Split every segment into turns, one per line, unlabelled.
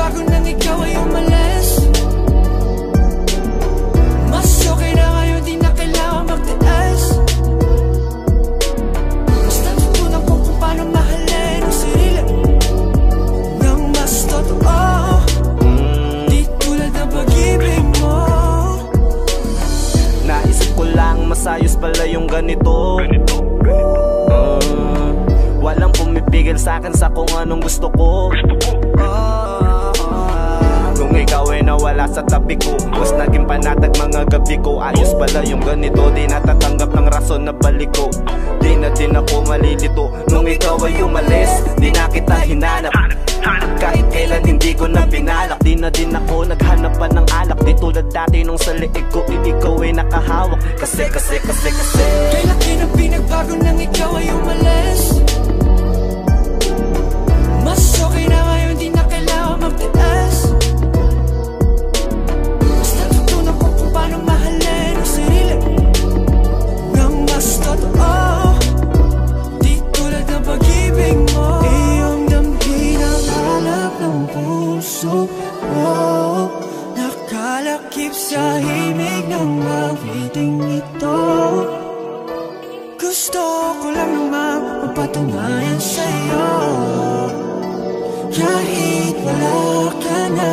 Bago nang ikaw ay umalis. Mas okay na ngayon, di na kailangan magtiis Mas natutunan ko kung paano mahalin ang sarili Nang mas totoo.
Di
tulad ng pag-ibig mo.
Naisip ko lang, masayos pala yung ganito. Ganito, ganito. Uh, Walang pumipigil sa akin sa kung anong gusto ko, gusto ko.
Uh,
Nung ikaw ay nawala sa tabi ko Mas naging panatag mga gabi ko. Ayos pala yung ganito Di natatanggap ng rason na balik ko. Di na din ako malilito. Nung ikaw ay umalis Di na kita hinanap. Kahit kailan hindi ko na binalak Di na din ako naghanap pa ng alak. Di tulad dati nung sa liig ko Ikaw ay nakahawak. Kasi, kasi, kasi, kasi. Kay
laki ng pinagbago nang ikaw ay umalis Nakalakip sa himig ng awiting ito. Gusto ko lang naman mapatunayan sa'yo. Kahit wala ka na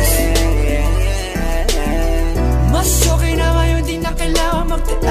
na kailangan magtitago